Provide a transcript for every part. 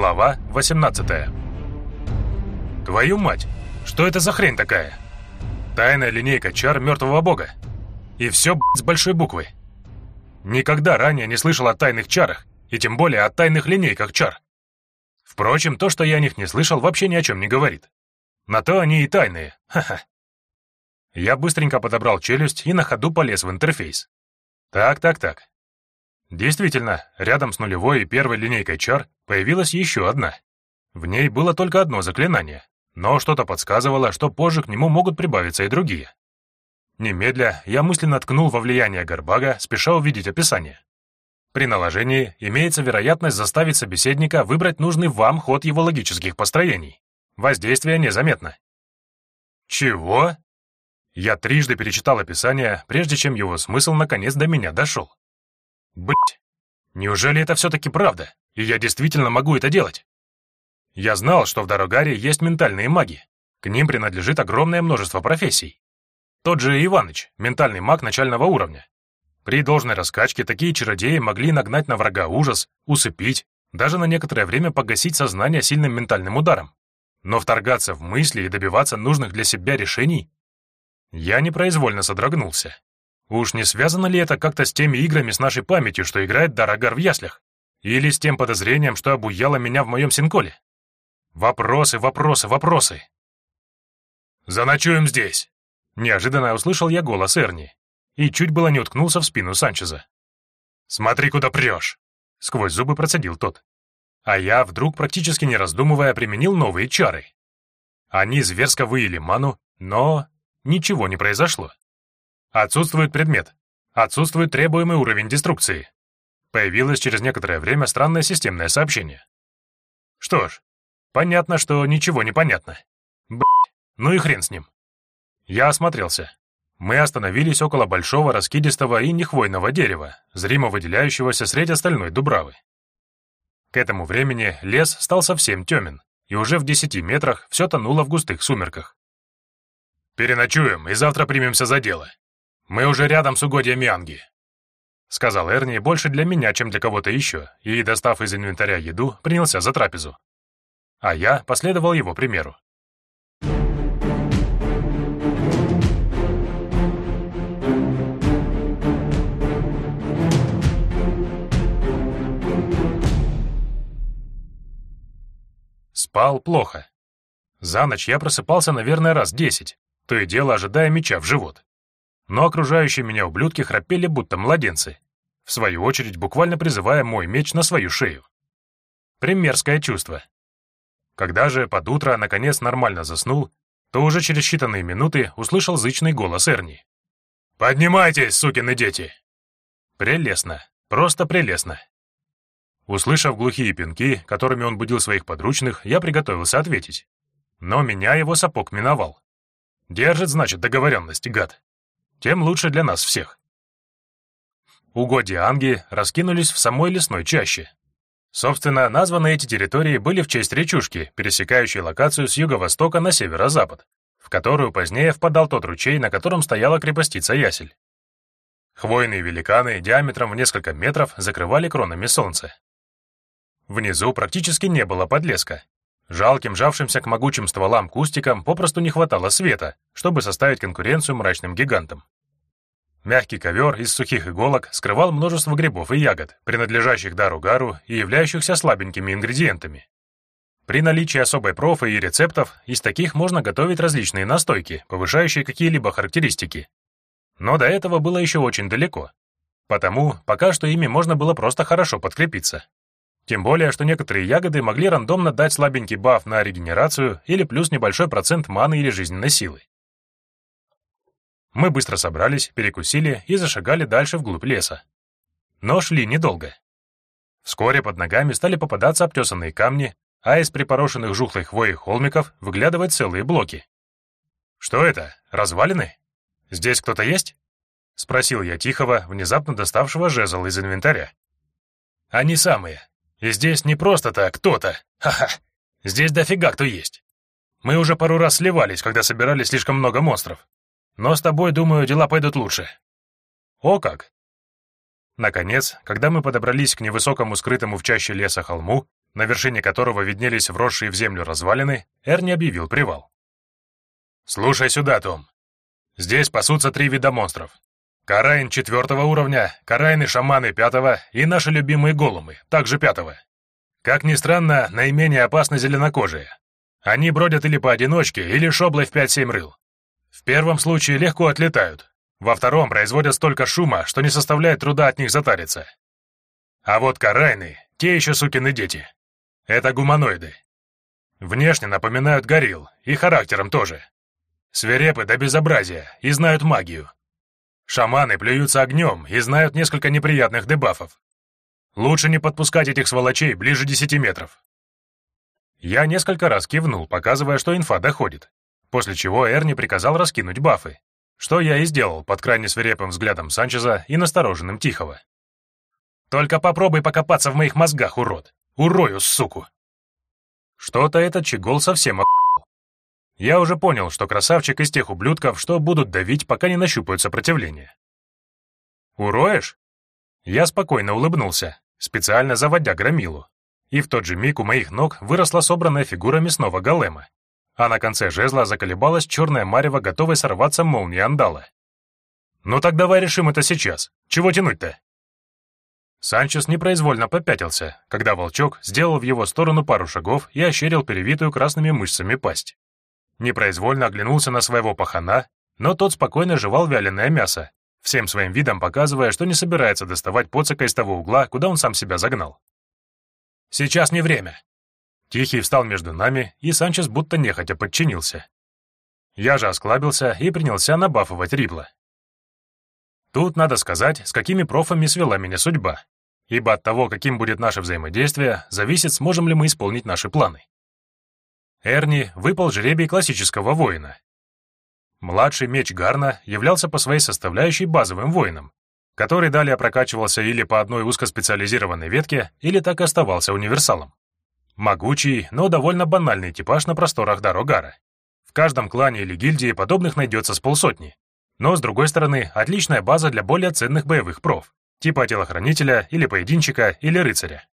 Глава 18 Твою мать, что это за хрень такая? Тайная линейка чар мертвого бога. И все, с большой буквы. Никогда ранее не слышал о тайных чарах, и тем более о тайных линейках чар. Впрочем, то, что я о них не слышал, вообще ни о чем не говорит. На то они и тайные, ха-ха. Я быстренько подобрал челюсть и на ходу полез в интерфейс. Так, так, так. Действительно, рядом с нулевой и первой линейкой чар появилась еще одна. В ней было только одно заклинание, но что-то подсказывало, что позже к нему могут прибавиться и другие. Немедля я мысленно ткнул во влияние Горбага, спеша увидеть описание. При наложении имеется вероятность заставить собеседника выбрать нужный вам ход его логических построений. Воздействие незаметно. Чего? Я трижды перечитал описание, прежде чем его смысл наконец до меня дошел. Быть, неужели это все-таки правда, и я действительно могу это делать? Я знал, что в Дорогаре есть ментальные маги. К ним принадлежит огромное множество профессий. Тот же Иваныч, ментальный маг начального уровня. При должной раскачке такие чародеи могли нагнать на врага ужас, усыпить, даже на некоторое время погасить сознание сильным ментальным ударом. Но вторгаться в мысли и добиваться нужных для себя решений я непроизвольно содрогнулся. Уж не связано ли это как-то с теми играми с нашей памятью, что играет Дарагар в яслях? Или с тем подозрением, что обуяло меня в моем синколе? Вопросы, вопросы, вопросы. «Заночуем здесь!» Неожиданно услышал я голос Эрни и чуть было не уткнулся в спину Санчеза. «Смотри, куда прешь!» — сквозь зубы процедил тот. А я, вдруг, практически не раздумывая, применил новые чары. Они зверско выили ману, но ничего не произошло. Отсутствует предмет. Отсутствует требуемый уровень деструкции. Появилось через некоторое время странное системное сообщение. Что ж, понятно, что ничего не понятно. Блять, ну и хрен с ним. Я осмотрелся. Мы остановились около большого раскидистого и нехвойного дерева, зримо выделяющегося среди остальной дубравы. К этому времени лес стал совсем темен, и уже в десяти метрах все тонуло в густых сумерках. «Переночуем, и завтра примемся за дело. Мы уже рядом с угодьями Анги», — сказал Эрни больше для меня, чем для кого-то еще, и, достав из инвентаря еду, принялся за трапезу. А я последовал его примеру. Спал плохо. За ночь я просыпался, наверное, раз десять, то и дело ожидая меча в живот. Но окружающие меня ублюдки храпели, будто младенцы, в свою очередь буквально призывая мой меч на свою шею. Примерское чувство. Когда же под утро наконец нормально заснул, то уже через считанные минуты услышал зычный голос Эрни. «Поднимайтесь, сукины дети!» Прелестно, просто прелестно. Услышав глухие пинки, которыми он будил своих подручных, я приготовился ответить. Но меня его сапог миновал. Держит, значит, договоренность, гад. Тем лучше для нас всех. Угодья Анги раскинулись в самой лесной чаще. Собственно, названы эти территории были в честь речушки, пересекающей локацию с юго-востока на северо-запад, в которую позднее впадал тот ручей, на котором стояла крепостица Ясель. Хвойные великаны диаметром в несколько метров закрывали кронами солнца. Внизу практически не было подлеска, Жалким, жавшимся к могучим стволам кустикам попросту не хватало света, чтобы составить конкуренцию мрачным гигантам. Мягкий ковер из сухих иголок скрывал множество грибов и ягод, принадлежащих дару гару и являющихся слабенькими ингредиентами. При наличии особой профы и рецептов из таких можно готовить различные настойки, повышающие какие-либо характеристики. Но до этого было еще очень далеко. Потому пока что ими можно было просто хорошо подкрепиться. Тем более, что некоторые ягоды могли рандомно дать слабенький баф на регенерацию или плюс небольшой процент маны или жизненной силы. Мы быстро собрались, перекусили и зашагали дальше вглубь леса. Но шли недолго. Вскоре под ногами стали попадаться обтесанные камни, а из припорошенных жухлой хвоей холмиков выглядывать целые блоки. «Что это? Развалины? Здесь кто-то есть?» — спросил я Тихого, внезапно доставшего жезл из инвентаря. «Они самые», и здесь не просто так кто-то. Ха-ха. Здесь дофига кто есть. Мы уже пару раз сливались, когда собирали слишком много монстров. Но с тобой, думаю, дела пойдут лучше. О как! Наконец, когда мы подобрались к невысокому скрытому в чаще леса холму, на вершине которого виднелись вросшие в землю развалины, Эрни объявил привал. «Слушай сюда, Том. Здесь пасутся три вида монстров. Карайн четвертого уровня, карайны-шаманы пятого и наши любимые голумы, также пятого. Как ни странно, наименее опасны зеленокожие. Они бродят или поодиночке, или шоблой в 5-7 рыл. В первом случае легко отлетают, во втором производят столько шума, что не составляет труда от них затариться. А вот карайны — те еще сукины дети. Это гуманоиды. Внешне напоминают горилл, и характером тоже. Свирепы до безобразия и знают магию. Шаманы плюются огнем и знают несколько неприятных дебафов. Лучше не подпускать этих сволочей ближе десяти метров. Я несколько раз кивнул, показывая, что инфа доходит, после чего Эрни приказал раскинуть бафы, что я и сделал под крайне свирепым взглядом Санчеза и настороженным Тихого. «Только попробуй покопаться в моих мозгах, урод! Урою, суку!» Что-то этот чегол совсем охуел. Я уже понял, что красавчик из тех ублюдков, что будут давить, пока не нащупают сопротивление. «Уроешь?» Я спокойно улыбнулся, специально заводя громилу. И в тот же миг у моих ног выросла собранная фигура мясного голема, а на конце жезла заколебалась черная марево, готовая сорваться молния андала. «Ну так давай решим это сейчас. Чего тянуть-то?» Санчес непроизвольно попятился, когда волчок сделал в его сторону пару шагов и ощерил перевитую красными мышцами пасть. Непроизвольно оглянулся на своего пахана, но тот спокойно жевал вяленое мясо, всем своим видом показывая, что не собирается доставать поцика из того угла, куда он сам себя загнал. «Сейчас не время». Тихий встал между нами, и Санчес будто нехотя подчинился. Я же осклабился и принялся набафовать Рибла. Тут надо сказать, с какими профами свела меня судьба, ибо от того, каким будет наше взаимодействие, зависит, сможем ли мы исполнить наши планы. Эрни выпал жребий классического воина, Младший меч Гарна являлся по своей составляющей базовым воином, который далее прокачивался или по одной узкоспециализированной ветке, или так и оставался универсалом. Могучий, но довольно банальный типаж на просторах Дарогара. В каждом клане или гильдии подобных найдется с полсотни. Но, с другой стороны, отличная база для более ценных боевых проф, типа телохранителя или поединчика или рыцаря.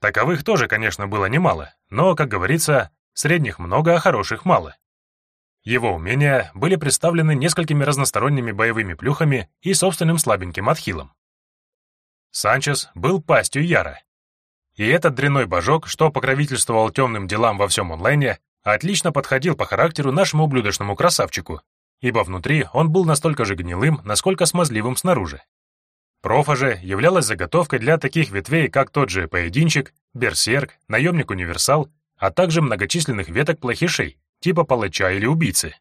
Таковых тоже, конечно, было немало, но, как говорится, средних много, а хороших мало. Его умения были представлены несколькими разносторонними боевыми плюхами и собственным слабеньким отхилом. Санчес был пастью Яра. И этот дряной божок, что покровительствовал темным делам во всем онлайне, отлично подходил по характеру нашему ублюдочному красавчику, ибо внутри он был настолько же гнилым, насколько смазливым снаружи. Профа же являлась заготовкой для таких ветвей, как тот же поединчик, берсерк, наемник-универсал, а также многочисленных веток плохишей, типа палача или убийцы.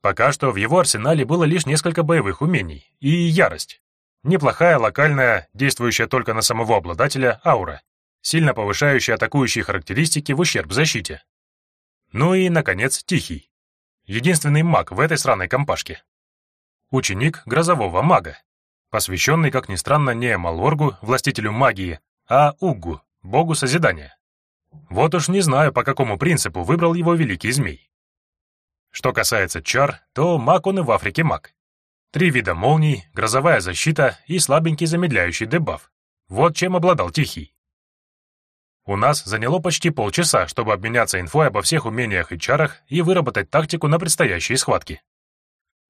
Пока что в его арсенале было лишь несколько боевых умений и ярость. Неплохая локальная, действующая только на самого обладателя, аура, сильно повышающая атакующие характеристики в ущерб защите. Ну и, наконец, Тихий. Единственный маг в этой сраной компашке. Ученик грозового мага, посвященный, как ни странно, не Малоргу, властителю магии, а Уггу, богу созидания. Вот уж не знаю, по какому принципу выбрал его великий змей. Что касается чар, то маг он и в Африке маг. Три вида молний, грозовая защита и слабенький замедляющий дебаф. Вот чем обладал Тихий. У нас заняло почти полчаса, чтобы обменяться инфой обо всех умениях и чарах и выработать тактику на предстоящие схватки.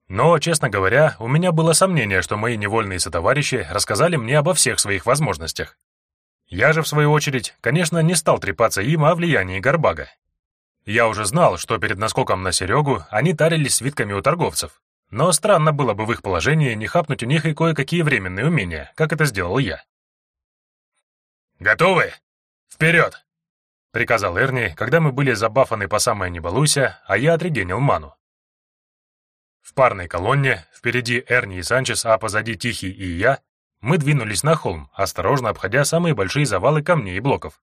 Но, честно говоря, у меня было сомнение, что мои невольные сотоварищи рассказали мне обо всех своих возможностях. Я же, в свою очередь, конечно, не стал трепаться им о влиянии Горбага я уже знал, что перед наскоком на Серегу они тарились свитками у торговцев, но странно было бы в их положении не хапнуть у них и кое-какие временные умения, как это сделал я. «Готовы? Вперед!» — приказал Эрни, когда мы были забафаны по самое не а я отрегенил ману. В парной колонне, впереди Эрни и Санчес, а позади Тихий и я, мы двинулись на холм, осторожно обходя самые большие завалы камней и блоков.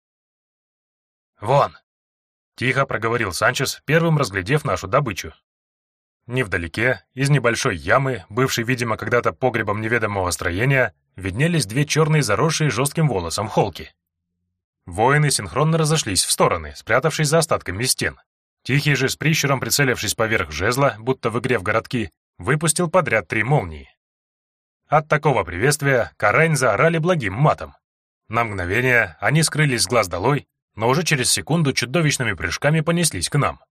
«Вон!» Тихо проговорил Санчес, первым разглядев нашу добычу. Невдалеке, из небольшой ямы, бывшей, видимо, когда-то погребом неведомого строения, виднелись две черные заросшие жестким волосом холки. Воины синхронно разошлись в стороны, спрятавшись за остатками стен. Тихий же, с прищуром прицелившись поверх жезла, будто в игре в городки, выпустил подряд три молнии. От такого приветствия Карайн заорали благим матом. На мгновение они скрылись с глаз долой, но уже через секунду чудовищными прыжками понеслись к нам.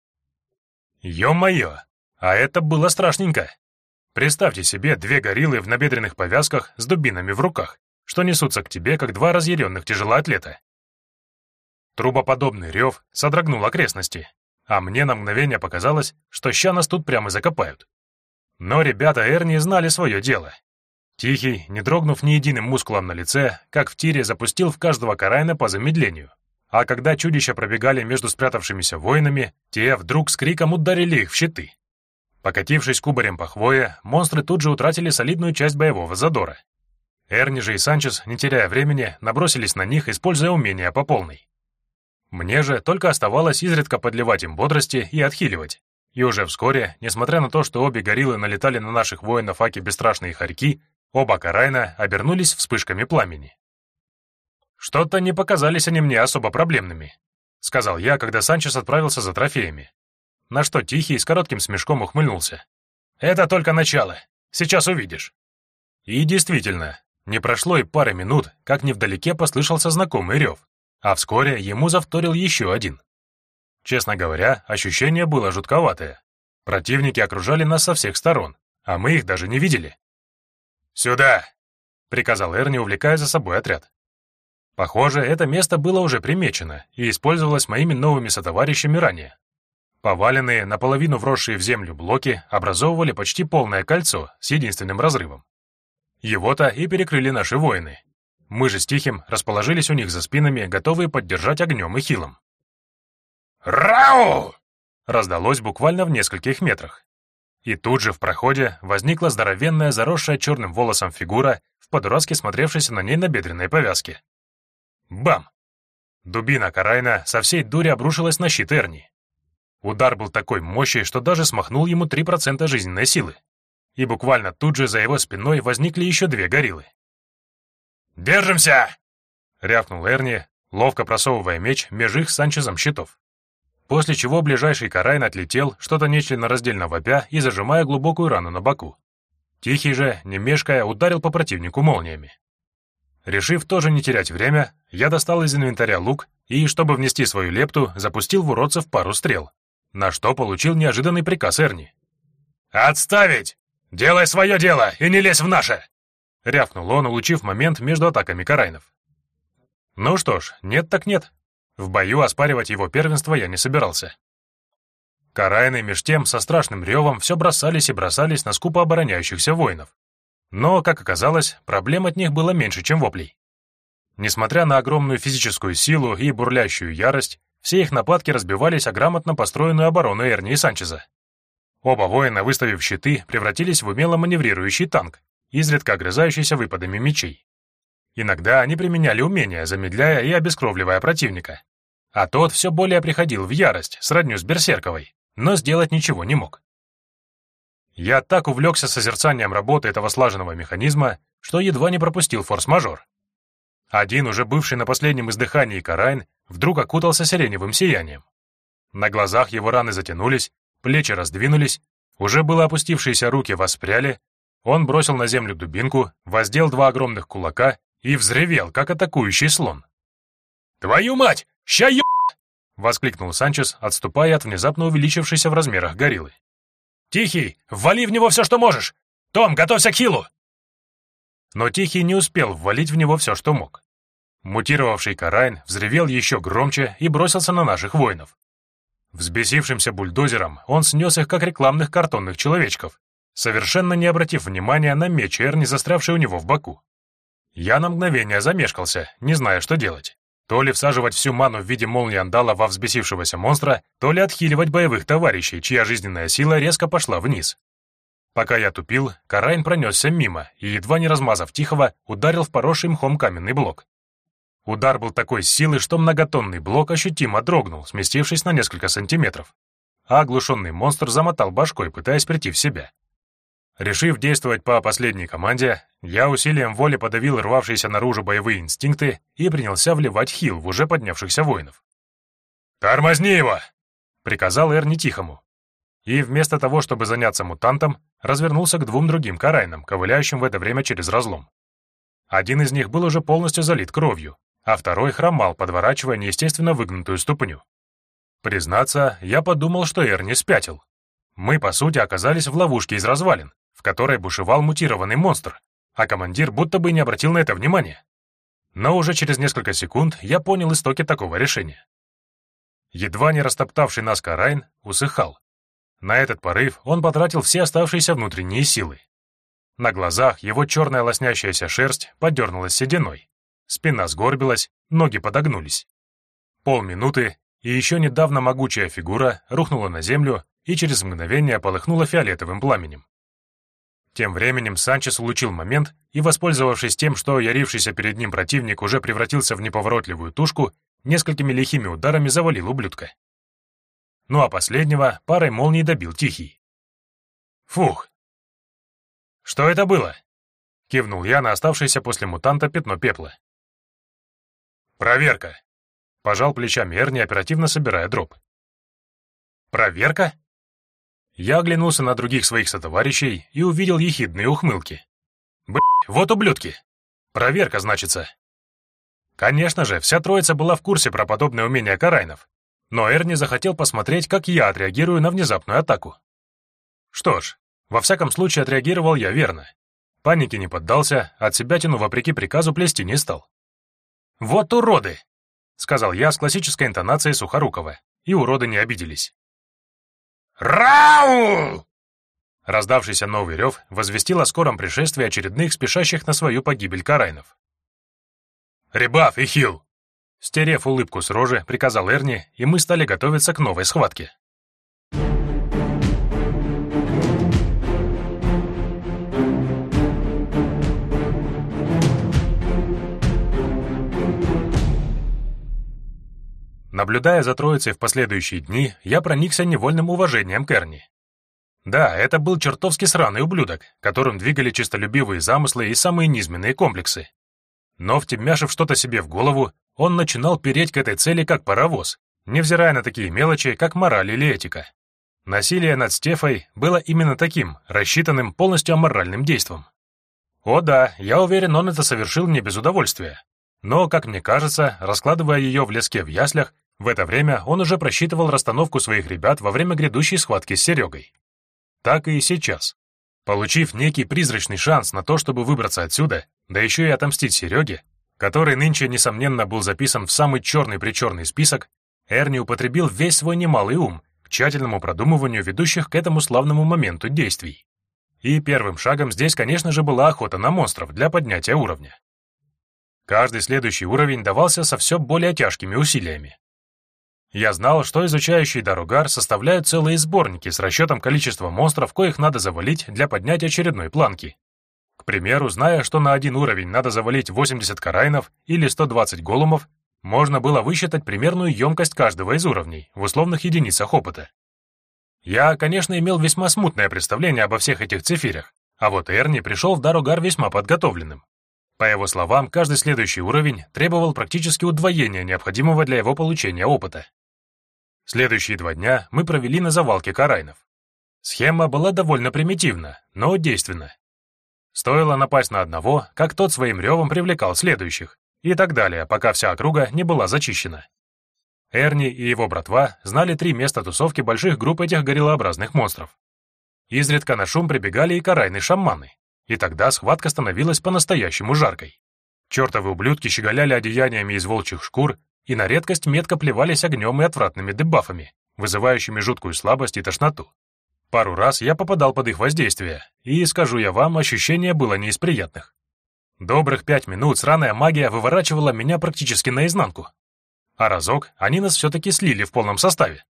Ё-моё, а это было страшненько. Представьте себе две гориллы в набедренных повязках с дубинами в руках, что несутся к тебе, как два разъяренных тяжелоатлета. Трубоподобный рев содрогнул окрестности, а мне на мгновение показалось, что ща нас тут прямо закопают. Но ребята Эрни знали свое дело. Тихий, не дрогнув ни единым мускулом на лице, как в тире запустил в каждого Карайна по замедлению. А когда чудища пробегали между спрятавшимися воинами, те вдруг с криком ударили их в щиты. Покатившись кубарем по хвое, монстры тут же утратили солидную часть боевого задора. Эрни же и Санчес, не теряя времени, набросились на них, используя умения по полной. Мне же только оставалось изредка подливать им бодрости и отхиливать. И уже вскоре, несмотря на то, что обе гориллы налетали на наших воинов Аки бесстрашные хорьки, оба Карайна обернулись вспышками пламени. «Что-то не показались они мне особо проблемными», — сказал я, когда Санчес отправился за трофеями. На что Тихий с коротким смешком ухмыльнулся. «Это только начало. Сейчас увидишь». И действительно, не прошло и пары минут, как невдалеке послышался знакомый рев, а вскоре ему завторил еще один. Честно говоря, ощущение было жутковатое. Противники окружали нас со всех сторон, а мы их даже не видели. «Сюда!» — приказал Эрни, увлекая за собой отряд. Похоже, это место было уже примечено и использовалось моими новыми сотоварищами ранее. Поваленные, наполовину вросшие в землю блоки образовывали почти полное кольцо с единственным разрывом. Его-то и перекрыли наши воины. Мы же с Тихим расположились у них за спинами, готовые поддержать огнем и хилом. «Рау!» раздалось буквально в нескольких метрах. И тут же в проходе возникла здоровенная, заросшая черным волосом фигура в подурацки смотревшейся на ней набедренной повязке. Бам! Дубина Карайна со всей дури обрушилась на щит Эрни. Удар был такой мощный, что даже смахнул ему 3% жизненной силы. И буквально тут же за его спиной возникли еще две гориллы. «Держимся!» — рявкнул Эрни, ловко просовывая меч меж их Санчезом щитов. После чего ближайший Карайн отлетел, что-то нечленораздельно вопя и зажимая глубокую рану на боку. Тихий же, не мешкая, ударил по противнику молниями. Решив тоже не терять время, я достал из инвентаря лук и, чтобы внести свою лепту, запустил в уродцев пару стрел, на что получил неожиданный приказ Эрни. «Отставить! Делай свое дело и не лезь в наше!» — рявкнул он, улучив момент между атаками Карайнов. Ну что ж, нет так нет. В бою оспаривать его первенство я не собирался. Карайны меж тем со страшным ревом все бросались и бросались на скупо обороняющихся воинов. Но, как оказалось, проблем от них было меньше, чем воплей. Несмотря на огромную физическую силу и бурлящую ярость, все их нападки разбивались о грамотно построенную оборону Эрни и Санчеза. Оба воина, выставив щиты, превратились в умело маневрирующий танк, изредка огрызающийся выпадами мечей. Иногда они применяли умения, замедляя и обескровливая противника. А тот все более приходил в ярость, сродню с Берсерковой, но сделать ничего не мог. Я так увлекся созерцанием работы этого слаженного механизма, что едва не пропустил форс-мажор. Один, уже бывший на последнем издыхании Карайн, вдруг окутался сиреневым сиянием. На глазах его раны затянулись, плечи раздвинулись, уже было опустившиеся руки воспряли, он бросил на землю дубинку, воздел два огромных кулака и взревел, как атакующий слон. «Твою мать! Ща ё...» — воскликнул Санчес, отступая от внезапно увеличившейся в размерах гориллы. «Тихий, ввали в него все, что можешь! Том, готовься к хилу!» Но Тихий не успел ввалить в него все, что мог. Мутировавший Карайн взревел еще громче и бросился на наших воинов. Взбесившимся бульдозером он снес их, как рекламных картонных человечков, совершенно не обратив внимания на меч Эрни, застрявший у него в боку. Я на мгновение замешкался, не зная, что делать. То ли всаживать всю ману в виде молнии андала во взбесившегося монстра, то ли отхиливать боевых товарищей, чья жизненная сила резко пошла вниз. Пока я тупил, Карайн пронесся мимо и, едва не размазав Тихого, ударил в поросший мхом каменный блок. Удар был такой силы, что многотонный блок ощутимо дрогнул, сместившись на несколько сантиметров. А оглушенный монстр замотал башкой, пытаясь прийти в себя. Решив действовать по последней команде, я усилием воли подавил рвавшиеся наружу боевые инстинкты и принялся вливать хил в уже поднявшихся воинов. «Тормозни его!» — приказал Эрни Тихому. И вместо того, чтобы заняться мутантом, развернулся к двум другим карайнам, ковыляющим в это время через разлом. Один из них был уже полностью залит кровью, а второй хромал, подворачивая неестественно выгнутую ступню. Признаться, я подумал, что Эрни спятил. Мы, по сути, оказались в ловушке из развалин, в которой бушевал мутированный монстр, а командир будто бы не обратил на это внимания. Но уже через несколько секунд я понял истоки такого решения. Едва не растоптавший нас Карайн усыхал. На этот порыв он потратил все оставшиеся внутренние силы. На глазах его черная лоснящаяся шерсть подернулась сединой. Спина сгорбилась, ноги подогнулись. Полминуты, и еще недавно могучая фигура рухнула на землю и через мгновение полыхнула фиолетовым пламенем. Тем временем Санчес улучил момент и, воспользовавшись тем, что ярившийся перед ним противник уже превратился в неповоротливую тушку, несколькими лихими ударами завалил ублюдка. Ну а последнего парой молний добил Тихий. «Фух, «Что это было?» — кивнул я на оставшееся после мутанта пятно пепла. «Проверка!» — пожал плечами Эрни, оперативно собирая дроп. «Проверка?» Я оглянулся на других своих сотоварищей и увидел ехидные ухмылки. Блять, вот ублюдки! Проверка, значится. Конечно же, вся троица была в курсе про подобное умение Карайнов, но Эрни захотел посмотреть, как я отреагирую на внезапную атаку. Что ж, во всяком случае, отреагировал я верно. Панике не поддался, от себя тяну вопреки приказу плести не стал. «Вот уроды!» — сказал я с классической интонацией Сухорукова, и уроды не обиделись. «Рау!» Раздавшийся новый рев возвестил о скором пришествии очередных спешащих на свою погибель карайнов. «Ребаф и хил!» Стерев улыбку с рожи, приказал Эрни, и мы стали готовиться к новой схватке. Наблюдая за троицей в последующие дни, я проникся невольным уважением к Эрни. Да, это был чертовски сраный ублюдок, которым двигали чистолюбивые замыслы и самые низменные комплексы. Но, втемяшив что-то себе в голову, он начинал переть к этой цели как паровоз, невзирая на такие мелочи, как мораль или этика. Насилие над Стефой было именно таким, рассчитанным полностью аморальным действом. О да, я уверен, он это совершил не без удовольствия. Но, как мне кажется, раскладывая ее в леске в яслях, в это время он уже просчитывал расстановку своих ребят во время грядущей схватки с Серегой. Так и сейчас. Получив некий призрачный шанс на то, чтобы выбраться отсюда, да еще и отомстить Сереге, который нынче, несомненно, был записан в самый черный-причерный список, Эрни употребил весь свой немалый ум к тщательному продумыванию ведущих к этому славному моменту действий. И первым шагом здесь, конечно же, была охота на монстров для поднятия уровня. Каждый следующий уровень давался со все более тяжкими усилиями. Я знал, что изучающие Даругар составляют целые сборники с расчетом количества монстров, коих надо завалить для поднятия очередной планки. К примеру, зная, что на один уровень надо завалить 80 карайнов или 120 голумов, можно было высчитать примерную емкость каждого из уровней в условных единицах опыта. Я, конечно, имел весьма смутное представление обо всех этих циферах, а вот Эрни пришел в Даругар весьма подготовленным. По его словам, каждый следующий уровень требовал практически удвоения необходимого для его получения опыта. Следующие два дня мы провели на завалке карайнов. Схема была довольно примитивна, но действенна. Стоило напасть на одного, как тот своим ревом привлекал следующих, и так далее, пока вся округа не была зачищена. Эрни и его братва знали три места тусовки больших групп этих гориллообразных монстров. Изредка на шум прибегали и карайные шаманы, и тогда схватка становилась по-настоящему жаркой. Чертовы ублюдки щеголяли одеяниями из волчьих шкур и на редкость метко плевались огнем и отвратными дебафами, вызывающими жуткую слабость и тошноту. Пару раз я попадал под их воздействие, и, скажу я вам, ощущение было не из приятных. Добрых пять минут сраная магия выворачивала меня практически наизнанку. А разок они нас все-таки слили в полном составе.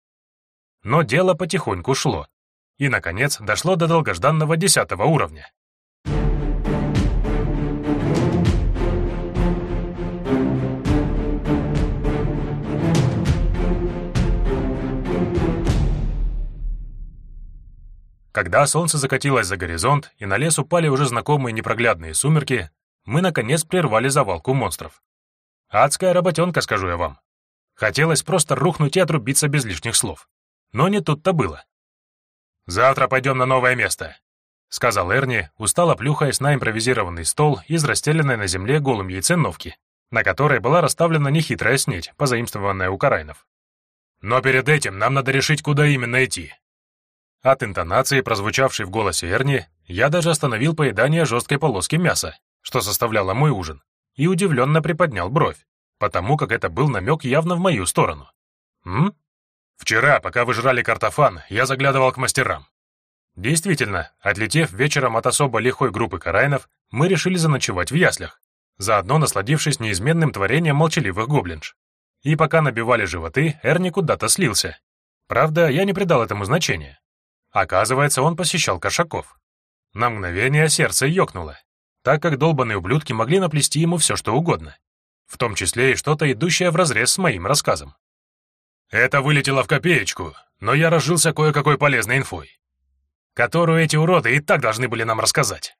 Но дело потихоньку шло, и, наконец, дошло до долгожданного десятого уровня. Когда солнце закатилось за горизонт и на лес упали уже знакомые непроглядные сумерки, мы, наконец, прервали завалку монстров. Адская работенка, скажу я вам. Хотелось просто рухнуть и отрубиться без лишних слов. Но не тут-то было. «Завтра пойдем на новое место», — сказал Эрни, устало плюхаясь на импровизированный стол из расстеленной на земле голым яйценовки, на которой была расставлена нехитрая снеть, позаимствованная у карайнов. «Но перед этим нам надо решить, куда именно идти». От интонации, прозвучавшей в голосе Эрни, я даже остановил поедание жесткой полоски мяса, что составляло мой ужин, и удивленно приподнял бровь, потому как это был намек явно в мою сторону. «М? Вчера, пока вы жрали картофан, я заглядывал к мастерам. Действительно, отлетев вечером от особо лихой группы карайнов, мы решили заночевать в яслях, заодно насладившись неизменным творением молчаливых гоблинж. И пока набивали животы, Эрни куда-то слился. Правда, я не придал этому значения. Оказывается, он посещал кошаков. На мгновение сердце ёкнуло, так как долбанные ублюдки могли наплести ему все, что угодно, в том числе и что-то, идущее вразрез с моим рассказом. Это вылетело в копеечку, но я разжился кое-какой полезной инфой которую эти уроды и так должны были нам рассказать.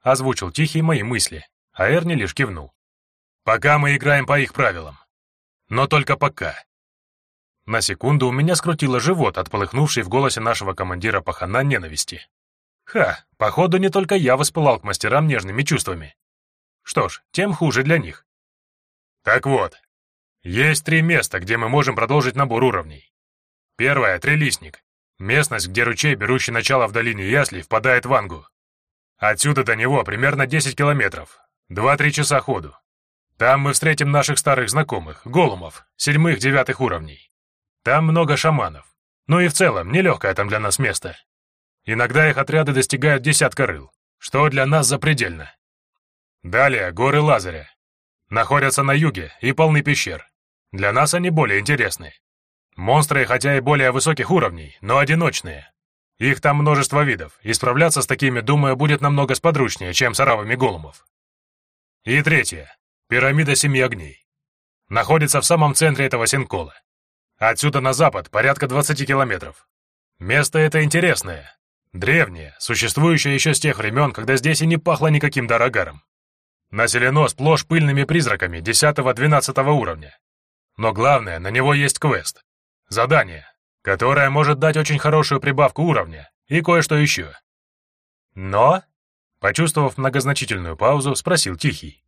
Озвучил Тихий мои мысли, а Эрни лишь кивнул. Пока мы играем по их правилам. Но только пока. На секунду у меня скрутило живот от полыхнувшей в голосе нашего командира пахана ненависти. Ха, походу не только я воспылал к мастерам нежными чувствами. Что ж, тем хуже для них. Так вот, есть три места, где мы можем продолжить набор уровней. Первое — трилистник. Местность, где ручей, берущий начало в долине Ясли, впадает в Ангу. Отсюда до него примерно 10 километров, 2-3 часа ходу. Там мы встретим наших старых знакомых, голумов, седьмых-девятых уровней. Там много шаманов. Ну и в целом, нелегкое там для нас место. Иногда их отряды достигают десятка рыл, что для нас запредельно. Далее горы Лазаря. Находятся на юге и полны пещер. Для нас они более интересны. Монстры, хотя и более высоких уровней, но одиночные. Их там множество видов, и справляться с такими, думаю, будет намного сподручнее, чем с оравами голумов. И третье. Пирамида Семи Огней. Находится в самом центре этого Синкола. Отсюда на запад порядка 20 километров. Место это интересное, древнее, существующее еще с тех времен, когда здесь и не пахло никаким дорогаром. Населено сплошь пыльными призраками 10-12 уровня. Но главное, на него есть квест. Задание, которое может дать очень хорошую прибавку уровня и кое-что еще. Но, почувствовав многозначительную паузу, спросил Тихий.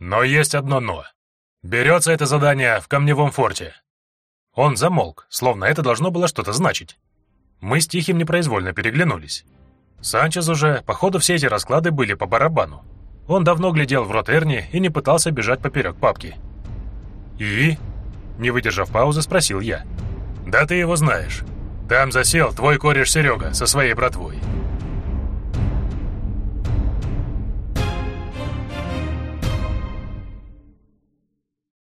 Но есть одно «но». Берется это задание в камневом форте. Он замолк, словно это должно было что-то значить. Мы с Тихим непроизвольно переглянулись. Санчез уже, походу, все эти расклады были по барабану. Он давно глядел в рот Эрни и не пытался бежать поперек папки. «И?» Не выдержав паузы, спросил я. «Да ты его знаешь. Там засел твой кореш Серега со своей братвой.